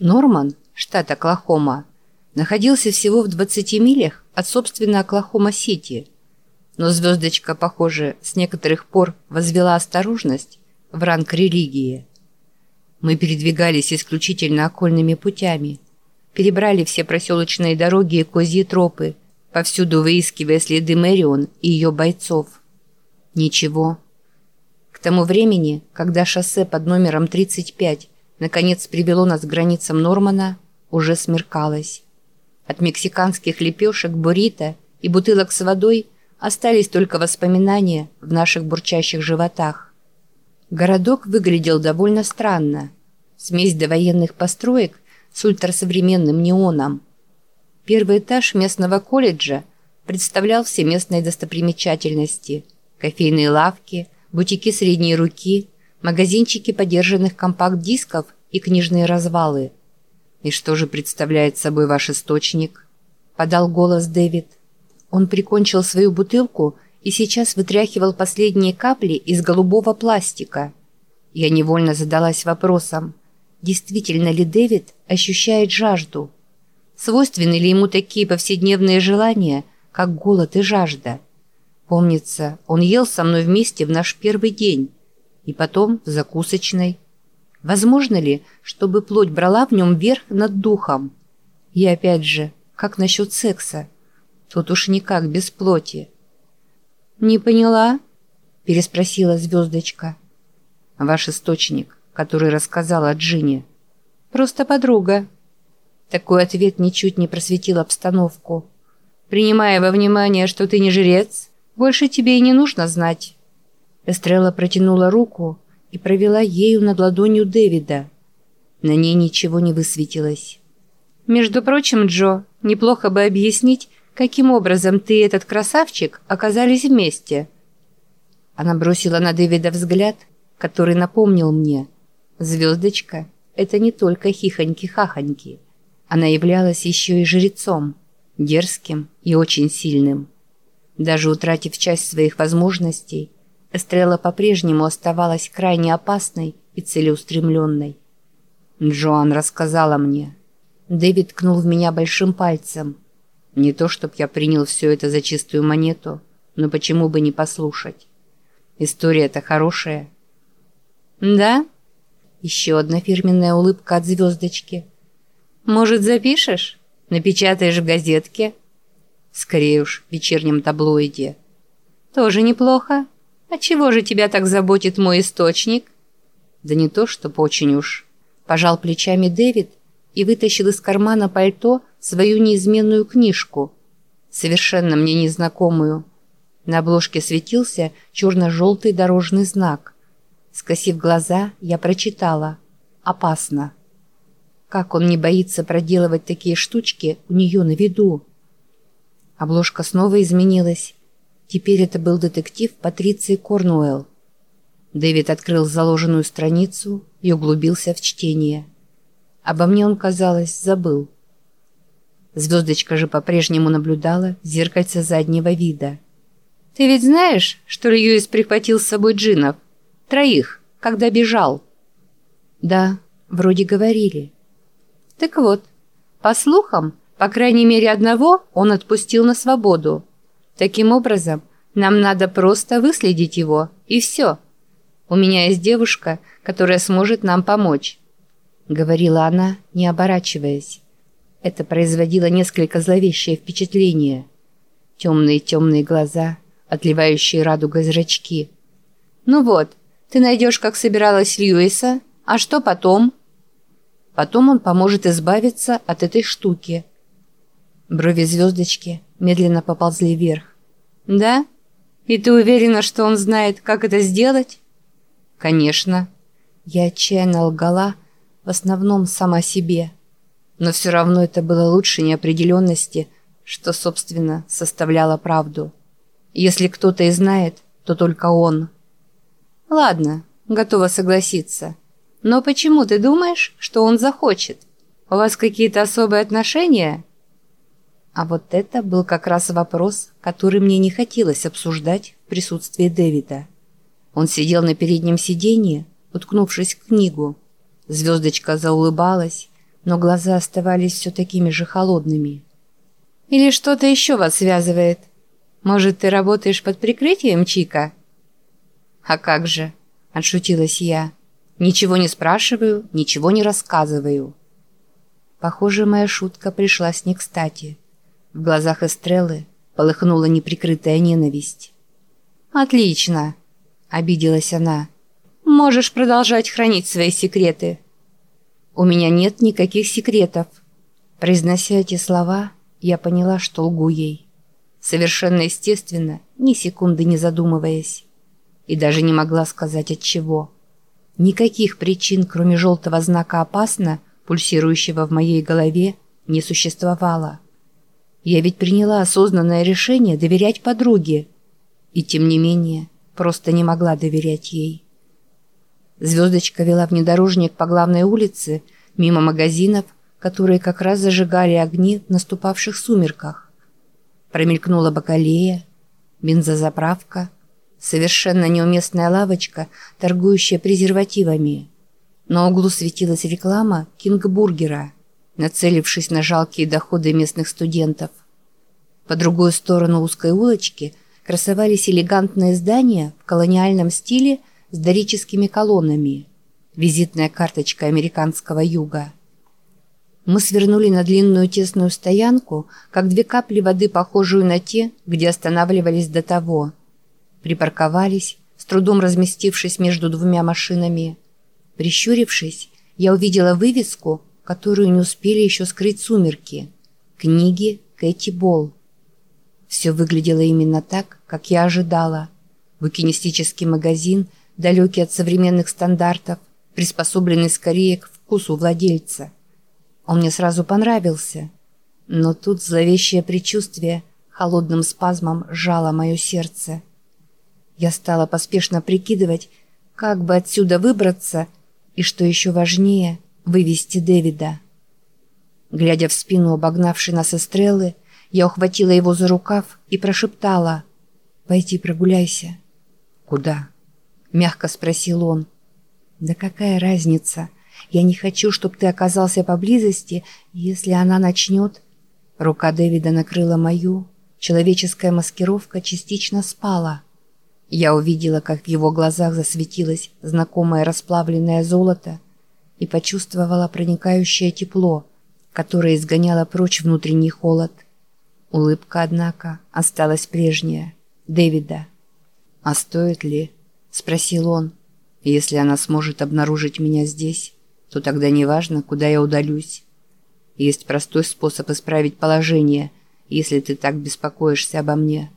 Норман, штат Оклахома, находился всего в 20 милях от собственной Оклахома-Сити. Но звездочка, похоже, с некоторых пор возвела осторожность в ранг религии. Мы передвигались исключительно окольными путями, перебрали все проселочные дороги и козьи тропы, повсюду выискивая следы Мэрион и ее бойцов. Ничего. К тому времени, когда шоссе под номером 35 наконец привело нас к границам Нормана, уже смеркалось. От мексиканских лепешек, буррито и бутылок с водой остались только воспоминания в наших бурчащих животах. Городок выглядел довольно странно. Смесь довоенных построек с ультрасовременным неоном. Первый этаж местного колледжа представлял все местные достопримечательности. Кофейные лавки, бутики средней руки, магазинчики подержанных компакт-дисков и книжные развалы. «И что же представляет собой ваш источник?» – подал голос Дэвид. Он прикончил свою бутылку и сейчас вытряхивал последние капли из голубого пластика. Я невольно задалась вопросом, действительно ли Дэвид ощущает жажду? Свойственны ли ему такие повседневные желания, как голод и жажда? Помнится, он ел со мной вместе в наш первый день – и потом в закусочной. Возможно ли, чтобы плоть брала в нем верх над духом? И опять же, как насчет секса? Тут уж никак без плоти. «Не поняла?» – переспросила звездочка. «Ваш источник, который рассказала Джинни». «Просто подруга». Такой ответ ничуть не просветил обстановку. «Принимая во внимание, что ты не жрец, больше тебе и не нужно знать». Эстрелла протянула руку и провела ею над ладонью Дэвида. На ней ничего не высветилось. «Между прочим, Джо, неплохо бы объяснить, каким образом ты и этот красавчик оказались вместе». Она бросила на Дэвида взгляд, который напомнил мне. «Звездочка — это не только хихоньки-хахоньки. Она являлась еще и жрецом, дерзким и очень сильным. Даже утратив часть своих возможностей, Эстрелла по-прежнему оставалась крайне опасной и целеустремленной. Джоан рассказала мне. Дэвид ткнул в меня большим пальцем. Не то, чтоб я принял все это за чистую монету, но почему бы не послушать? История-то хорошая. Да? Еще одна фирменная улыбка от звездочки. Может, запишешь? Напечатаешь в газетке? Скорее уж, в вечернем таблоиде. Тоже неплохо. «А чего же тебя так заботит мой источник?» «Да не то, чтоб очень уж». Пожал плечами Дэвид и вытащил из кармана пальто свою неизменную книжку, совершенно мне незнакомую. На обложке светился черно-желтый дорожный знак. Скосив глаза, я прочитала «Опасно». Как он не боится проделывать такие штучки у нее на виду? Обложка снова изменилась, Теперь это был детектив Патриции Корнуэлл. Дэвид открыл заложенную страницу и углубился в чтение. Обо мне он, казалось, забыл. Звездочка же по-прежнему наблюдала в зеркальце заднего вида. «Ты ведь знаешь, что Льюис прихватил с собой джинов? Троих, когда бежал?» «Да, вроде говорили». «Так вот, по слухам, по крайней мере одного он отпустил на свободу. Таким образом, нам надо просто выследить его, и все. У меня есть девушка, которая сможет нам помочь», — говорила она, не оборачиваясь. Это производило несколько зловещее впечатление. Темные-темные глаза, отливающие радугой зрачки. «Ну вот, ты найдешь, как собиралась Льюиса, а что потом?» «Потом он поможет избавиться от этой штуки». Брови звездочки медленно поползли вверх. «Да? И ты уверена, что он знает, как это сделать?» «Конечно». Я отчаянно лгала, в основном сама себе. Но все равно это было лучше неопределенности, что, собственно, составляло правду. Если кто-то и знает, то только он. «Ладно, готова согласиться. Но почему ты думаешь, что он захочет? У вас какие-то особые отношения?» А вот это был как раз вопрос, который мне не хотелось обсуждать в присутствии Дэвида. Он сидел на переднем сиденье, уткнувшись в книгу. Звездочка заулыбалась, но глаза оставались все такими же холодными. «Или что-то еще вас связывает? Может, ты работаешь под прикрытием, Чика?» «А как же?» – отшутилась я. «Ничего не спрашиваю, ничего не рассказываю». Похоже, моя шутка пришлась не кстати. В глазах Эстреллы полыхнула неприкрытая ненависть. «Отлично!» – обиделась она. «Можешь продолжать хранить свои секреты». «У меня нет никаких секретов». Произнося эти слова, я поняла, что лгу ей. Совершенно естественно, ни секунды не задумываясь. И даже не могла сказать от чего. Никаких причин, кроме желтого знака «опасно», пульсирующего в моей голове, не существовало. Я ведь приняла осознанное решение доверять подруге. И тем не менее, просто не могла доверять ей. Звездочка вела внедорожник по главной улице, мимо магазинов, которые как раз зажигали огни в наступавших сумерках. Промелькнула бакалея, бензозаправка, совершенно неуместная лавочка, торгующая презервативами. На углу светилась реклама «Кингбургера», нацелившись на жалкие доходы местных студентов. По другую сторону узкой улочки красовались элегантные здания в колониальном стиле с дорическими колоннами. Визитная карточка американского юга. Мы свернули на длинную тесную стоянку, как две капли воды, похожую на те, где останавливались до того. Припарковались, с трудом разместившись между двумя машинами. Прищурившись, я увидела вывеску, которую не успели еще скрыть сумерки. Книги Кэти Болл. Все выглядело именно так, как я ожидала. Букинистический магазин, далекий от современных стандартов, приспособленный скорее к вкусу владельца. Он мне сразу понравился. Но тут зловещее предчувствие холодным спазмом сжало мое сердце. Я стала поспешно прикидывать, как бы отсюда выбраться и, что еще важнее, вывести Дэвида. Глядя в спину обогнавшей нас эстрелы, я ухватила его за рукав и прошептала «Пойти прогуляйся». «Куда?» – мягко спросил он. «Да какая разница? Я не хочу, чтобы ты оказался поблизости, если она начнет...» Рука Дэвида накрыла мою, человеческая маскировка частично спала. Я увидела, как в его глазах засветилось знакомое расплавленное золото и почувствовала проникающее тепло, которое изгоняло прочь внутренний холод. Улыбка, однако, осталась прежняя. Дэвида. «А стоит ли?» – спросил он. «Если она сможет обнаружить меня здесь, то тогда неважно, куда я удалюсь. Есть простой способ исправить положение, если ты так беспокоишься обо мне».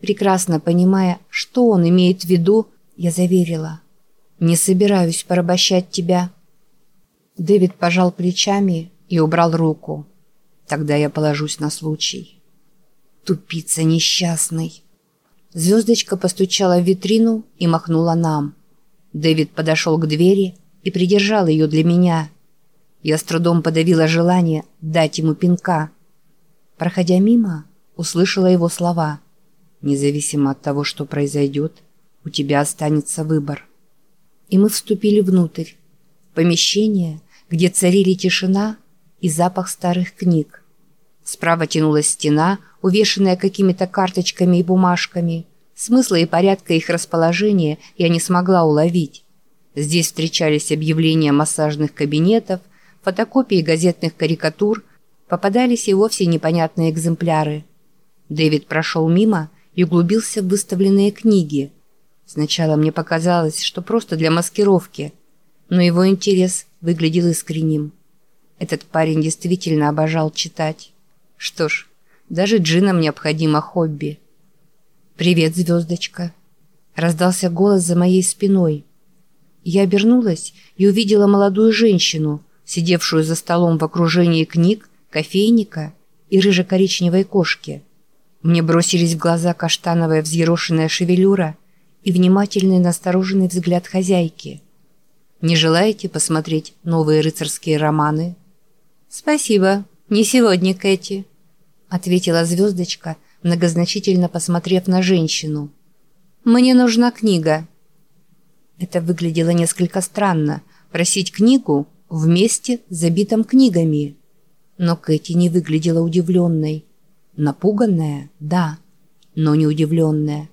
Прекрасно понимая, что он имеет в виду, я заверила. «Не собираюсь порабощать тебя». Дэвид пожал плечами и убрал руку. Тогда я положусь на случай. Тупица несчастный. Звездочка постучала в витрину и махнула нам. Дэвид подошел к двери и придержал ее для меня. Я с трудом подавила желание дать ему пинка. Проходя мимо, услышала его слова. «Независимо от того, что произойдет, у тебя останется выбор». И мы вступили внутрь. Помещение, где царили тишина и запах старых книг. Справа тянулась стена, увешанная какими-то карточками и бумажками. Смысла и порядка их расположения я не смогла уловить. Здесь встречались объявления массажных кабинетов, фотокопии газетных карикатур, попадались и вовсе непонятные экземпляры. Дэвид прошел мимо и углубился в выставленные книги. Сначала мне показалось, что просто для маскировки, но его интерес выглядел искренним. Этот парень действительно обожал читать. Что ж, даже джинам необходимо хобби. «Привет, звездочка!» Раздался голос за моей спиной. Я обернулась и увидела молодую женщину, сидевшую за столом в окружении книг, кофейника и рыжо-коричневой кошки. Мне бросились в глаза каштановая взъерошенная шевелюра и внимательный настороженный взгляд хозяйки. «Не желаете посмотреть новые рыцарские романы?» «Спасибо, не сегодня, Кэти», — ответила звездочка, многозначительно посмотрев на женщину. «Мне нужна книга». Это выглядело несколько странно. Просить книгу в месте, забитом книгами. Но Кэти не выглядела удивленной. Напуганная, да, но не удивленная.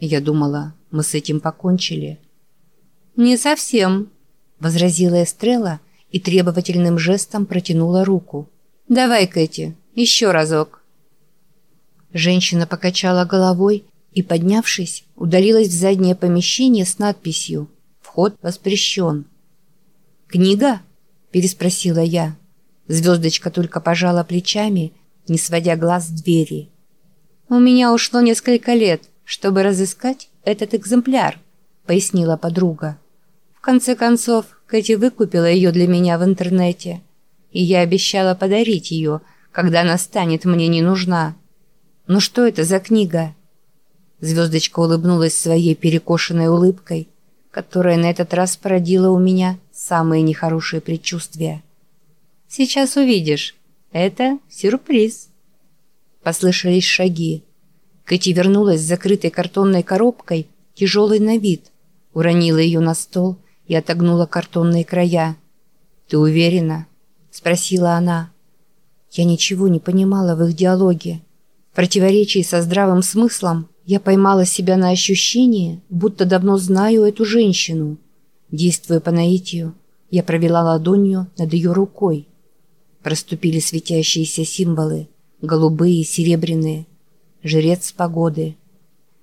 Я думала, мы с этим покончили. «Не совсем», — возразила Эстрелла и требовательным жестом протянула руку. «Давай, Кэти, еще разок». Женщина покачала головой и, поднявшись, удалилась в заднее помещение с надписью «Вход воспрещен». «Книга?» – переспросила я. Звездочка только пожала плечами, не сводя глаз с двери. «У меня ушло несколько лет, чтобы разыскать этот экземпляр», – пояснила подруга. «В конце концов, Кэти выкупила ее для меня в интернете, и я обещала подарить ее, когда она станет мне не нужна. Но что это за книга?» Звездочка улыбнулась своей перекошенной улыбкой, которая на этот раз породила у меня самые нехорошие предчувствия. «Сейчас увидишь. Это сюрприз». Послышались шаги. Кэти вернулась с закрытой картонной коробкой, тяжелой на вид, уронила ее на стол и отогнула картонные края. «Ты уверена?» – спросила она. Я ничего не понимала в их диалоге. В противоречии со здравым смыслом я поймала себя на ощущении, будто давно знаю эту женщину. Действуя по наитию, я провела ладонью над ее рукой. Проступили светящиеся символы, голубые и серебряные. Жрец погоды.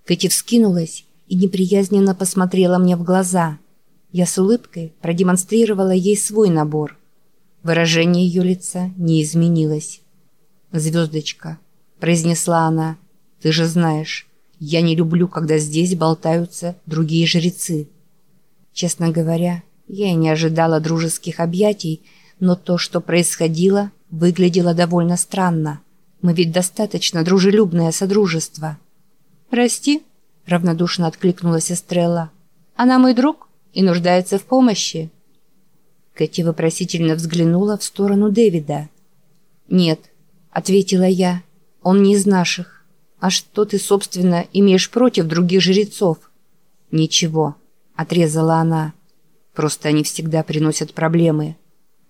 Кэти вскинулась и неприязненно посмотрела мне в глаза. Я с улыбкой продемонстрировала ей свой набор. Выражение ее лица не изменилось. «Звездочка», — произнесла она, — «ты же знаешь, я не люблю, когда здесь болтаются другие жрецы. Честно говоря, я и не ожидала дружеских объятий, но то, что происходило, выглядело довольно странно. Мы ведь достаточно дружелюбное содружество. «Прости», — равнодушно откликнулась Эстрелла. «Она мой друг и нуждается в помощи». Кэти вопросительно взглянула в сторону Дэвида. «Нет», — ответила я, — «он не из наших». «А что ты, собственно, имеешь против других жрецов?» «Ничего», — отрезала она. «Просто они всегда приносят проблемы.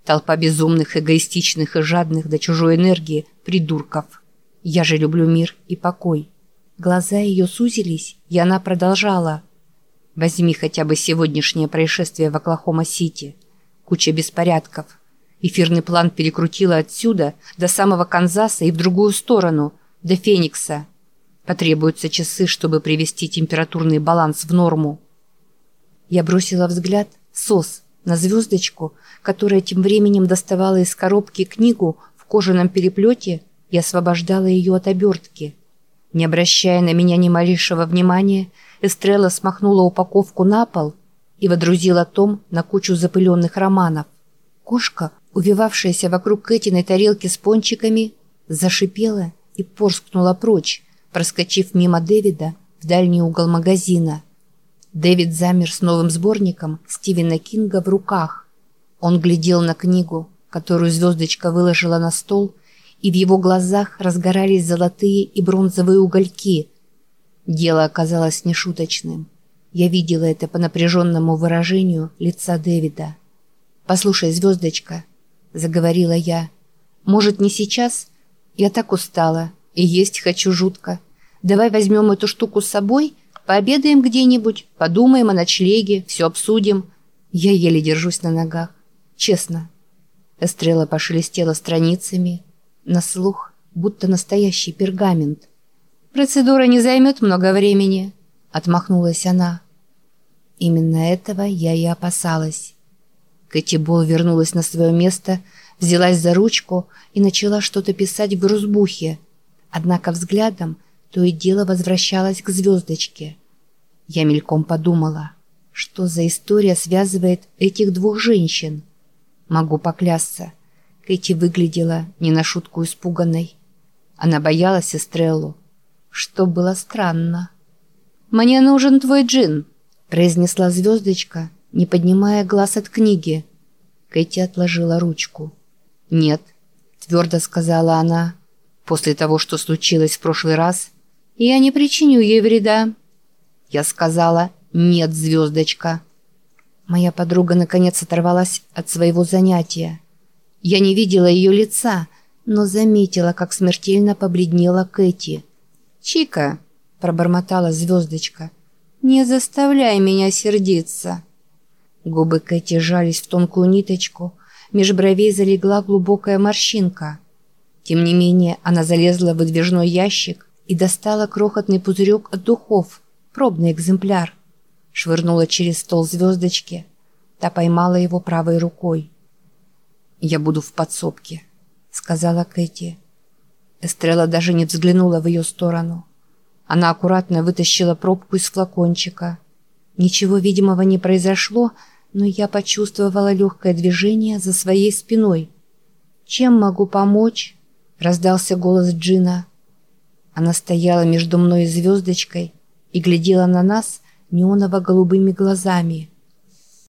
Толпа безумных, эгоистичных и жадных до чужой энергии придурков. Я же люблю мир и покой». Глаза ее сузились, и она продолжала. «Возьми хотя бы сегодняшнее происшествие в Оклахома-Сити. Куча беспорядков. Эфирный план перекрутила отсюда до самого Канзаса и в другую сторону, до Феникса». Потребуются часы, чтобы привести температурный баланс в норму. Я бросила взгляд «СОС» на звездочку, которая тем временем доставала из коробки книгу в кожаном переплете и освобождала ее от обертки. Не обращая на меня ни малейшего внимания, Эстрелла смахнула упаковку на пол и водрузила том на кучу запыленных романов. Кошка, увивавшаяся вокруг Кэтиной тарелки с пончиками, зашипела и порскнула прочь, проскочив мимо Дэвида в дальний угол магазина. Дэвид замер с новым сборником Стивена Кинга в руках. Он глядел на книгу, которую звездочка выложила на стол, и в его глазах разгорались золотые и бронзовые угольки. Дело оказалось нешуточным. Я видела это по напряженному выражению лица Дэвида. «Послушай, звездочка», — заговорила я, — «может, не сейчас? Я так устала, и есть хочу жутко. Давай возьмем эту штуку с собой, пообедаем где-нибудь, подумаем о ночлеге, все обсудим. Я еле держусь на ногах. Честно. Эстрела пошелестела страницами. На слух, будто настоящий пергамент. «Процедура не займет много времени», — отмахнулась она. Именно этого я и опасалась. Кэти Бол вернулась на свое место, взялась за ручку и начала что-то писать в грузбухе, Однако взглядом то и дело возвращалась к звездочке. Я мельком подумала, что за история связывает этих двух женщин. Могу поклясться, Кэти выглядела не на шутку испуганной. Она боялась Эстреллу, что было странно. «Мне нужен твой джин», — произнесла звездочка, не поднимая глаз от книги. Кэти отложила ручку. «Нет», — твердо сказала она, — После того, что случилось в прошлый раз, я не причиню ей вреда. Я сказала «нет, звездочка». Моя подруга наконец оторвалась от своего занятия. Я не видела ее лица, но заметила, как смертельно побледнела Кэти. «Чика!» – пробормотала звездочка. «Не заставляй меня сердиться!» Губы Кэти сжались в тонкую ниточку, меж бровей залегла глубокая морщинка. Тем не менее, она залезла в выдвижной ящик и достала крохотный пузырек от духов, пробный экземпляр. Швырнула через стол звездочки. Та поймала его правой рукой. «Я буду в подсобке», — сказала Кэти. Эстрелла даже не взглянула в ее сторону. Она аккуратно вытащила пробку из флакончика. Ничего видимого не произошло, но я почувствовала легкое движение за своей спиной. «Чем могу помочь?» — раздался голос Джина. Она стояла между мной и звездочкой и глядела на нас неоново-голубыми глазами —